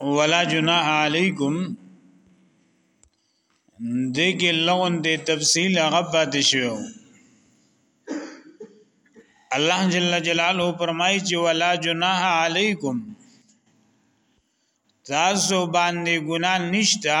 ولا جناح علیکم دګه لون د تفصیل هغه پاتې شو الله جل جلاله فرمایي چې ولا جناح علیکم تاسو باندې ګنا نشتا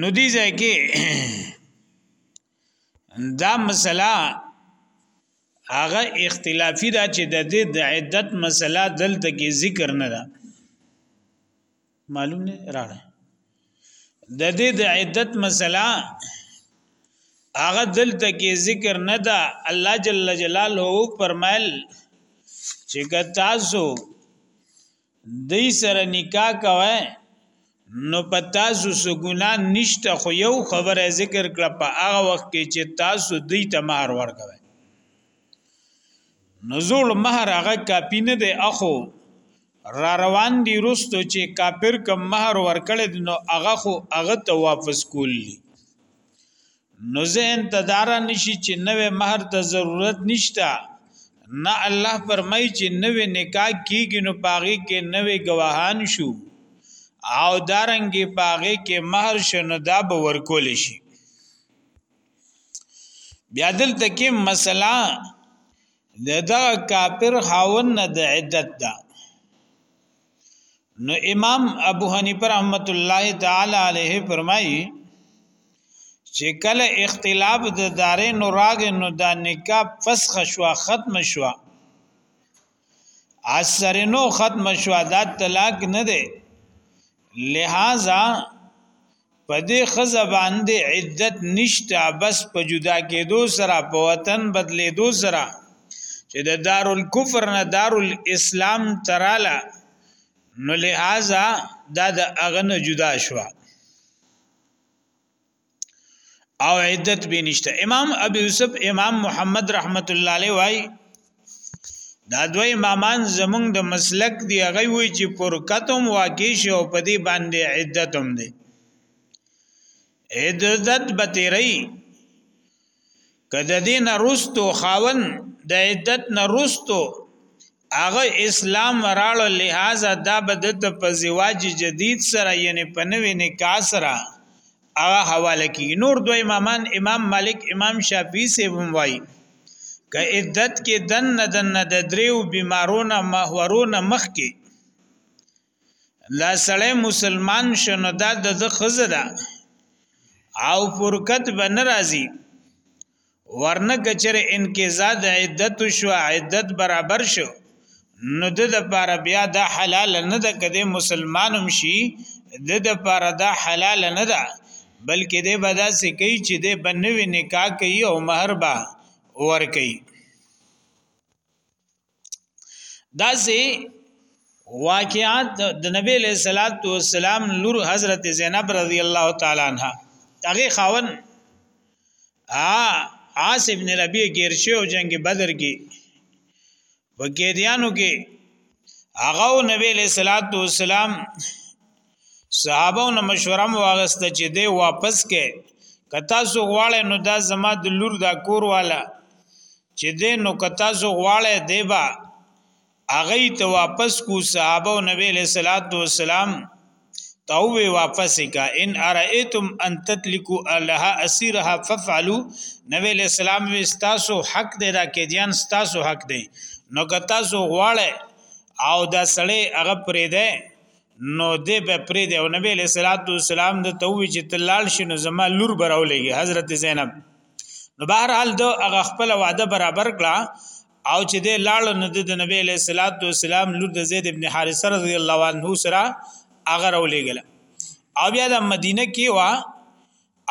نو دی ځای کې دا مسله هغه اختلافي ده چې د دې د عدت مسله دلته کې ذکر نه ده معلوم نه راغله د دې د عدت مسله هغه دلته کې ذکر نه ده الله جل جلاله فرمایل چې تاسو دی سره نکاح کوي نو په تاسو سګونا نشته خو یو خبره ذکر کړه په هغه وخت کې چې تاسو دوی ته مہر ورکوي نزول مہر هغه کاپی نه دی اخو را روان دی رستو چې کاپر کم مہر ورکړي نو هغه خو هغه ته واپس کولی نو ذهن ته دارا نشي چې نوې مہر ته ضرورت نشته نه الله فرمایي چې نوې نکاح کیږي نو پاغي کې نوې گواهان شو او دارنګي پاغي کې مہر شنو دا به ورکول شي بیا دلته کې مسله د دا کافر خاون نه د عدت ده نو امام ابو حنیفه رحمت الله تعالی علیه فرمایي چې کله اختلاف د دارې نو راغ نو دا نکاح فسخ شو ختم شو اثر نو ختم شو دا طلاق نه دی لہذا په دې خزه باندې عدت نشته بس په جدا کېدو سره په وطن بدلېدو سره چې د دارالکفر نه دارالاسلام تراله نو لہذا دا د اغنه جدا شو او عدت به نشته امام ابو یوسف امام محمد رحمت الله علیه وای دا دوی امامان زمونږ د مسلک دی هغه وی چې پرکتم واقع شي او په دې باندې عدت هم دی عدت به تیری کده دین رستو خاون د عدت نه رستو هغه اسلام راړو لہذا دا بدت په زواج جدید سره یعنی په نوې نکاح سره هغه حواله کی نور دوه امامان امام مالک امام شافعی سی هم وای که عدت کې دن دن د دریو بیمارونه محورونه مخ کې لا سړی مسلمان شنو دا د خزه ده او فرقت به ناراضي ورنه کچر انقضا د عدت شو عدت برابر شو نو د لپاره بیا دا حلال نه ده کده مسلمانم شي د لپاره دا حلال نه ده بلکې د بدا سکی چې د بنوي نکاح کوي او مہر با ور کوي دا سي واقعات د نبی له صلوات و سلام لور حضرت زینب رضی الله تعالی عنها هغه خاون ا عاص ابن ربیع غیر شو جنگ بدر کې وګیدیانو کې هغه نبی له صلوات و سلام صحابه نو مشوره مو واغسته چې دی واپس کې کتا سو غواړې نو دا زما د لور دا کور والا چې دی نو کتا سو غواړې دی با هغه ته واپس کو صحابه نبی له صلوات و سلام تو وی واپس کا ان ارئیتم ان تطلقوا لها اسیرها ففعلوا نبی له سلام وی تاسو حق دی دا کې جان تاسو حق دی نو کتا سو غواړې او دا سړی هغه پرې دی نو دې په پرې دی او نبی له صلوات و سلام د توي چې تلال شنو زما لور براولېږي حضرت زینب نو بهر حال د هغه خپل وعده برابر کړه او چې د لاړ نو د نبی له صلوات و سلام لور د زید ابن حارثه رضی الله عنه سره هغه راولېږله او بیا د مدینه کې وا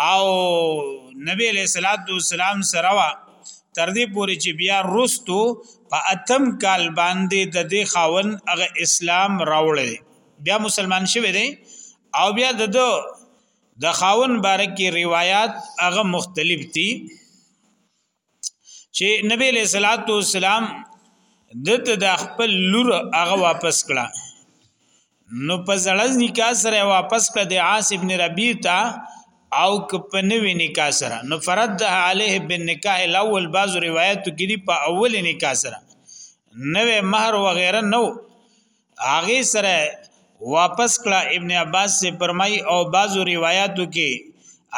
او نبی علیہ الصلوۃ والسلام سره وا تر دې پورې چې بیا رستو په اتم کال باندې د دې خاون هغه اسلام راوړل بیا مسلمان شوی دی او بیا د د خاون بارک روایت هغه مختلف دي چې نبی له صلوات و سلام دته د خپل لور هغه واپس کړه نو په زړل نکاح سره واپس کړه د عاص ابن ربی ته او په نوې نکاح سره نو فرد عليه بالنکاح الاول بعض روایتو کې دی په اول نکاح سره نوې مہر وغیرہ نو هغه سره واپس کړه ابن عباس سے فرمای او بعضو روایتو کې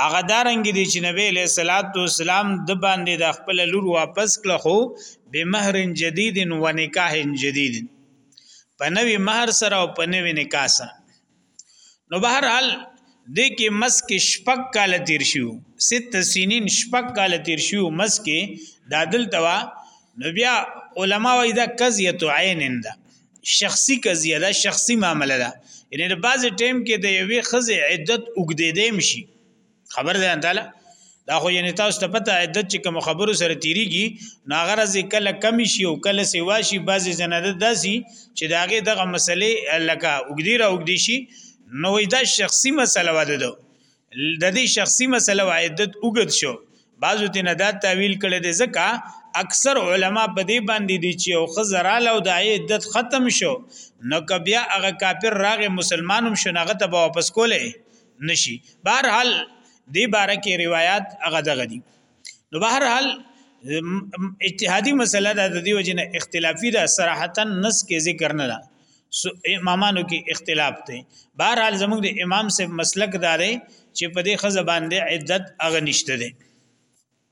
هغه دارنګ دي چې نبی له صلوات و سلام د باندې د خپل لور واپس کړه خو به مہر جدید و نکاح جدید په نوې مہر سره او په نوې نکاح سره نو بهر حال د کې مسک شپک کال تیر شو ست سنین شپک کال تیر شو مسک دادل توا نو بیا علما وای دا قضیت عین ده شخصي قضیه ده شخصي معامله ده یعنی د بعض ټیم کې د یوې خزه عدت وګدیدم شي خبر ده تعالی دا خو یې تاسو ته پته عدت چې کوم خبرو سره تیریږي ناغره ذکر کم شي او کله سیوا شي بعضی زناده داسي چې داغه دغه مسلې لکه وګدی را وګدی شي نو دا شخصي مسله واده ده د دې شخصي مسله عدت وګد شو بعضو تینا دا تعویل کړي دي ځکه اکثر علما په دې باندې دي چې او خزراله او د عدت ختم شو نو کبیا هغه کافر راغه مسلمانوم شناغه ته واپس کولې نشي بهر حال دی باره کې روایت هغه دغه دي نو بهر حال اجتهادي مسله ده د دې وجنه اختلافي ده صراحتا نس کې ذکر نه ده امامانو کې اختلاف دی بهر حال زموږ د امام صاحب مسلک داري چې په دې خزه باندې عدت اغنشته دي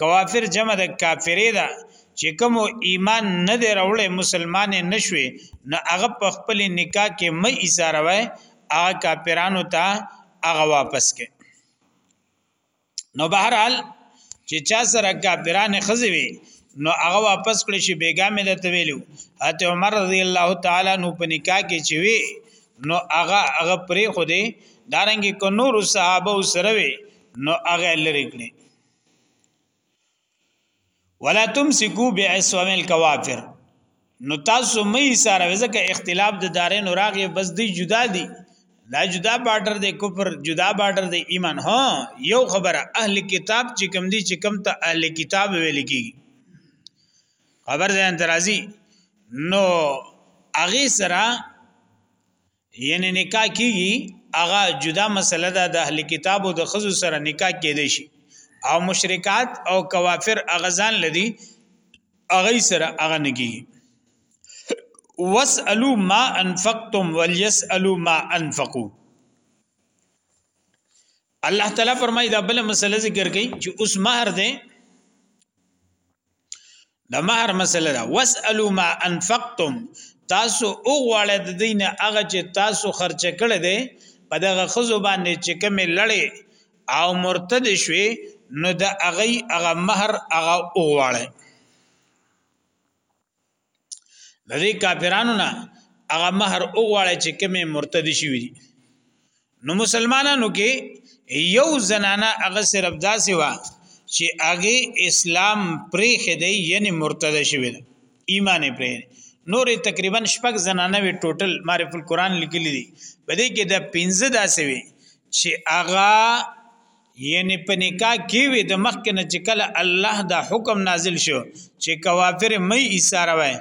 کوافر جمع د کافرې ده چې کوم ایمان نه دی راوړې مسلمان نه شوي نو هغه په خپل نکاح کې مې ایثار وای هغه کافرانو ته هغه واپس کې نو بهرحال چې چا سره کافران خزي وي نو هغه واپس کړی شي بیګا مې د تویلو اته عمر رضی الله تعالی نو په نکاح کې چې وي نو هغه هغه پرې خو دی دارنګ کو نور صحابه سره وي نو هغه لری کړی ولا تمسکو بعصم الكوافر نو تاسو مې سره ځکه اختلاف د دارین راغې بس دی جدا دی دا جدا بارډر دی کفر جدا بارډر دی ایمان هو یو خبره اهل کتاب چې کم دی چې کم ته اهل کتاب ویل کی خبر ځان ترازی نو اغه سره یعنی نکاح کیږي هغه جدا مسله ده د اهل کتابو د خزو سره نکاح کېدې شي او مشرکات او کوافر اغزان لدی اغه سره اغه نگی واسالو ما انفقتم وليسالو ما انفقوا الله تعالی فرمایي دا بل مسله ذکر کړي چې اوس مہر ده د مہر مسله ده واسالو ما انفقتم تاسو او غواړی د دین هغه چې تاسو خرچ کړی دی په دغه خزو باندې چې کمی لړې او مرتد شوي نو د هغه هغه مہر هغه او غواړی د دې کافرانو نه هغه مہر او غواړي چې کومه مرتد شي وي نو مسلمانانو کې یو زنانه هغه صرف داسې و چې هغه اسلام پرې خدای یعنی مرتد شي وي ایمان پرې نور تقریبا شپږ زنانه وی ټوټل معرف القرآن لیکلی دي بده کې د 15 داسې وي چې هغه یعنی په نکاح کې وي د مخ کې نه چې کله الله دا حکم نازل شو چې کوافر مې ایثار وای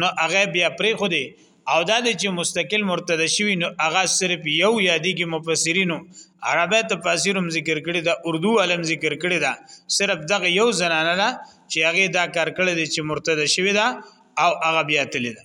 نو هغه بیا پرې خو دی او دا چې مستقل مرتد شوی نو هغه صرف یو یادی کې مفسرینو عربه تفاسیرم ذکر کړی دا اردو علم ذکر کړی دا صرف دغه یو زنانه ده چې هغه دا کار کړی دی چې مرتد شوی دا او هغه بیا تللی ده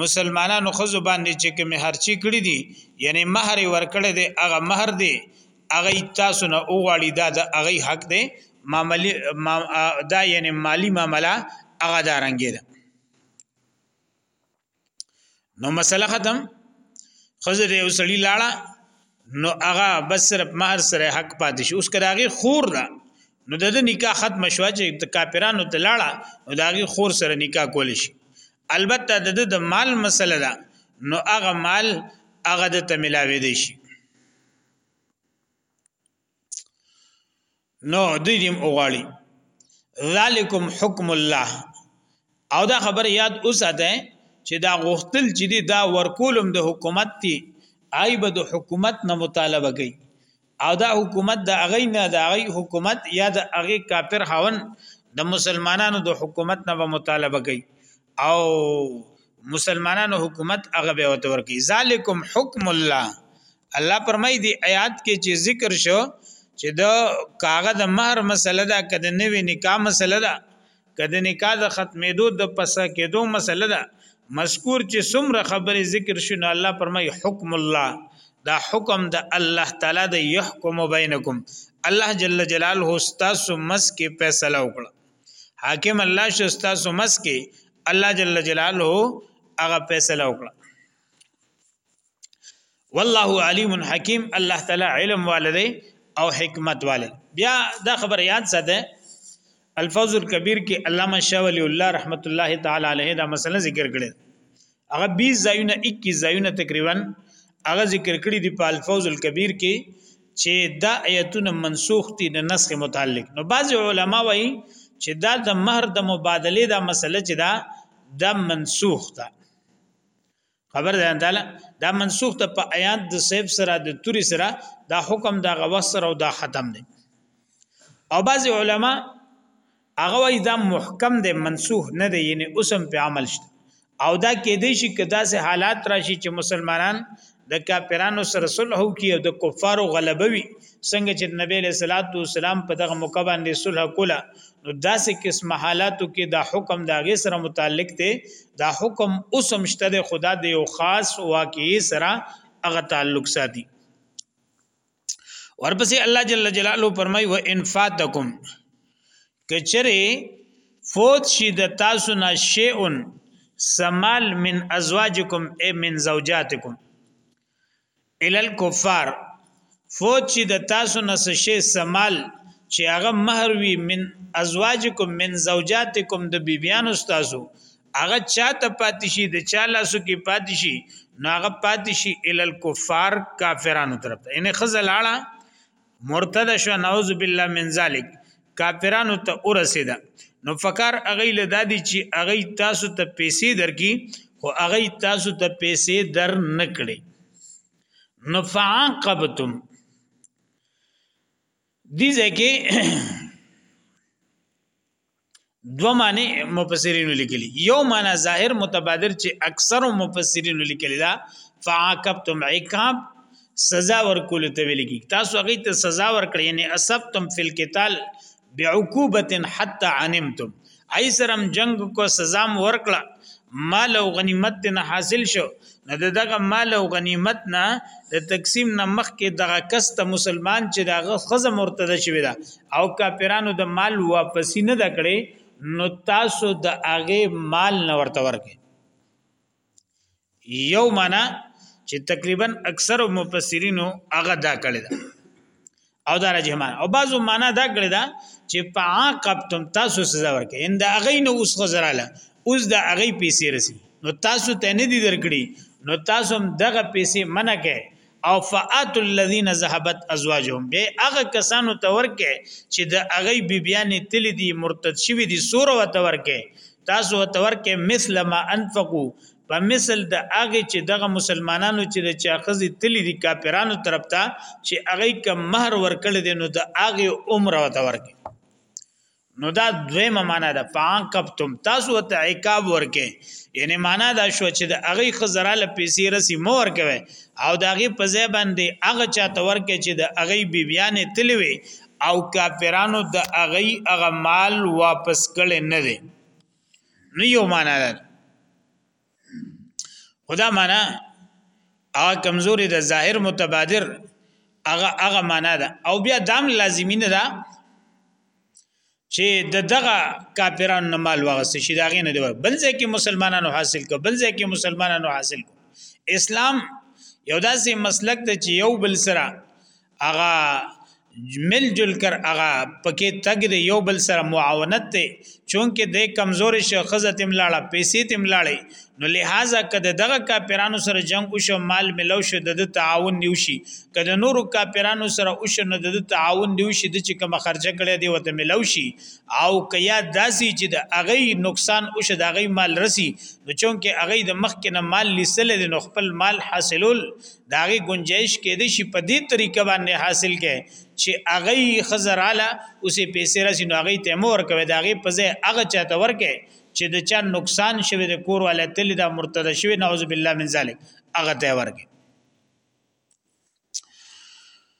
مسلمانانو خزو باندې چې کوم هرچی کړی دي یعنی مہر ورکړی دی هغه مہر دی هغه تاسو نه اوغاړي دا د هغه حق دی معاملې ما دا یعنی مالی معاملہ هغه دا رنګي ده نو مسله ختم خزه دې وسړي لاړه نو هغه بس صرف مہر سره حق پاتې شي اوس کراغي خور ده نو د نکاح ختم شو چې کاپیرانو ته لاړه نو داغي خور سره نکاح کول شي البته د د مال مسله ده نو هغه مال هغه د تملاوي دي شي نو دوی دیم اوغاړي ذالکم حکم الله او دا خبر یاد اوساته چې دا غختل چې دی دا ورکولم د حکومت دی آی به د حکومت نه مطالبه کوي او دا حکومت د هغه نه د هغه حکومت یا د هغه کافر خاون د مسلمانانو د حکومت نه مطالبه کوي او مسلمانانو حکومت هغه به وته ورکی ذالکم حکم الله الله پرمای دی آیات کې چې ذکر شو چې د کاغه د مہر مسله ده کده نوې نکاح مسله ده که د نکاح د ختمېدو د پسه کېدو مسله ده مذکور چې څومره خبرې ذکر شونه الله پرمای حکم الله دا حکم د الله تعالی د يحكم بينكم الله جل جلاله تاسو مس کې فیصله وکړه حاکم الله شو تاسو مس کې الله جل جلاله هغه فیصله وکړه والله علیم حکیم الله تعالی علم والده او حکمت والد بیا دا خبر یاد ساته الفوز الکبیر کې علامه شاه ولی الله رحمت الله تعالی علیه دا مسله ذکر کړي هغه 20 ځایونه 21 ځایونه تقریبا هغه ذکر کړي دی په الفوز الکبیر کې چې دا آیتونه منسوخ دي د نسخ متعلق نو بعض علما وایي چې دا د مہر د مبادله دا مسله چې دا د منسوخ ده خبر ده تعالی دا منسوخ ته په آیات د سیب سره د توري سره دا حکم دا غوسر او دا ختم دی او بعض علما هغه وای دا محکم دی منسوخ نه دی یعنی اوسم په عمل شته او دا کې دی شي کدا سه حالات راشي چې مسلمانان د کافرانو سره صلح وکي او د کفارو غلبوي څنګه چې نبی له صلوات و سلام په دغه موقع باندې صلح کوله نو داسې قسم حالاتو کې دا حکم دا غي سره متعلق دی دا حکم اوسم شته د خدا د یو خاص واقعي سره هغه تعلق ساتي ورپسې الله جل جلاله فرمای و ان فاتکم کچره فوت شي د تاسو نه شیئون سمال من ازواجکم ای من زوجاتکم ال الکفار فوج چې د تاسو نس شي سمال چې هغه مہر وی من ازواجکم من زوجاتکم د بیبیانو تاسو هغه چاته پاتې شي د چا لاسو کې پاتې شي نو هغه پاتې شي ال الکفار کافرانو طرف ته ان خزل اړه مرتد شو نعوذ بالله من ذلک کافرانو ته ورسیده نو فکر اغه له دادی چې اغه تاسو ته پیسې درکې خو اغه تاسو ته پیسې در نکړي نو فعاقبتم دي ځکه دو معنی مفسرین لیکلی یو معنی ظاهر متبادر چې اکثر مفسرین لیکلی دا فعاقبتم عقاب سزا ورکول ته ویل کی تاسو هغه ته سزا ورکړی یعنی اصبتم فی القتال بعقوبه حتا علمتم ایسرم جنگ کو سزا ورکړه مال او غنیمت نه حاصل شو نه دغه مال او غنیمت نه د تقسیم نه مخکې دغه کس ته مسلمان چې دغه خزه مرتد شوی دا او کافرانو د مال واپسی نه دکړي نو تاسو د هغه مال نه ورته ورکې یو معنا چې تقریبا اکثر مفسرینو هغه دا کړی دا او دا راجه معنا او بعضو معنا دا کړی دا چې فعاقبتم تاسو سزا ورکړي ان دا اغه نو اوس غزراله اوس دا اغه پیسې رسی نو تاسو ته نه دي درکړي نو تاسو هم دغه پیسې منه کې او فات الذين ذهبت ازواجهم به هغه کسانو ته ورکه چې د هغه بیبيان تل دي مرتد شوی دي سور و ته ورکه تاسو ته ورکه مثل ما انفقو په مثل د هغه چې دغه مسلمانانو چې د چا خزي تللی دي کافرانو طرف ته چې هغه کم مہر ورکړ دي نو د هغه عمر او تورکه نو دا دویمه معنا ده فانکبتم تاسو ته عقاب ورکه یعنی معنا دا شو چې د هغه خزرا له پیسې رسی مو ورکوي او د هغه په ځای باندې هغه چا تورکه چې د هغه بیبیان تلوي او کافرانو د هغه هغه مال واپس کړي نه دي نو یو معنا ده خدا معنا هغه کمزوري د ظاهر متبادر هغه هغه معنا ده او بیا دام لازمی نه ده چې د دغه کافرانو نه مال واغست شي دا غي نه دی بل ځای کې مسلمانانو حاصل کو بل ځای کې مسلمانانو حاصل کو اسلام یو داسې مسلک ته چې یو بل سره هغه مل جل کر هغه پکې تګ دی یو بل سره معاونت ته چونکه د کمزور شخص تم لاړه پیسې تم لاړې نو لہذا کده دغه کاپیرانو سره جنگ او شو مال ملو شو د تعاون نیوشي کده نورو کاپیرانو سره او شو نو د تعاون نیوشي د چې کوم خرچه کړي دی وته ملو شي او کیا داسي چې د اغه نقصان او شو د اغه مال رسی نو چونکه اغه د مخ کې نه مال لسل د خپل مال حاصلول دا غي گنجائش کې دي شي په دې طریقه باندې حاصل کې چې اغه خزراله اوسې پیسې راشي نو اغه ته مور کوي دا غي په ځای اغه چاته ورکه چې د چا نقصان شوی د کور ولا تل دا مرتد شوی نعوذ بالله من ذلک اغه ته ورکه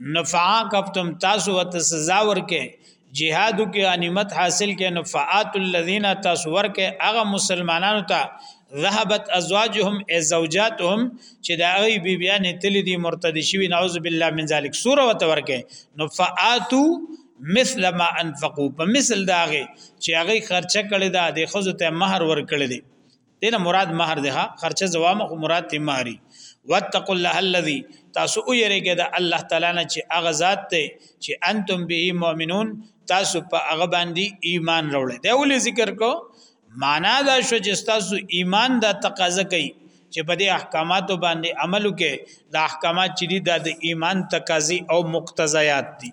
نفعاقبتم تاسو وت سزا ورکه جهادو کې غنیمت حاصل کې نفعات الذين تاسو ورکه هغه مسلمانانو ته ذهبت ازواجهم ای زوجاتهم چې دا غي بی بیان تل دي مرتد شوی نعوذ بالله من ذلک سوره وت ورکه نفعاتو مثل ما انفقوا په مثل داغه چې هغه خرچه کړی دا د خزو ته مہر ور کړی دی دینه مراد مہر ده خرچه زوام خو مراد ته مہری واتقوا الله الذي تاسو او یریګه د الله تعالی نه چې هغه ذات ته چې انتم به مؤمنون تاسو په هغه باندې ایمان راوړل دا ولې ذکر کو معنا دا شو چې تاسو ایمان دا تقاضا کوي چې په دې احکاماتو باندې عمل وکړي دا احکامات چې دي د ایمان تقاضي او مقتضیات دي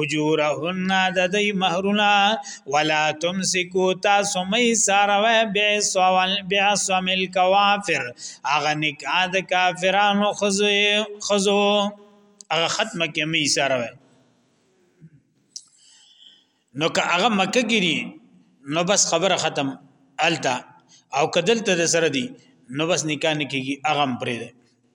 اجورهن د دې مہرونه ولا تمسکو تاسو مې ساروي بیا سوال بیا سمل کوافر اغه نکاح د کافرانو خزو خزو اغه ختم کې مې ساروي نو که هغه مکه ګری نو بس خبره ختم التا او کدل ته سره دی نو بس نکاح نکېږي اغه پرې ده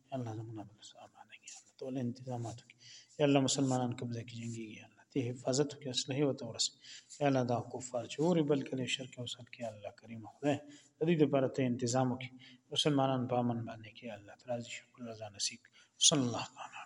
یا الله زموږ نه بس آباد کی الله ټول انتظامات کی یا الله مسلمانان کوم ځای کې جنگي یا الله ته حفاظت کی اصله او تورس یا الله دا کفار چې اور بل کړي شرک او سات کی الله کریم خدای د دې لپاره ته انتظام کی مسلمانان په امن باندې کی الله ترازی شکر رضا نصیب صلی الله تعالی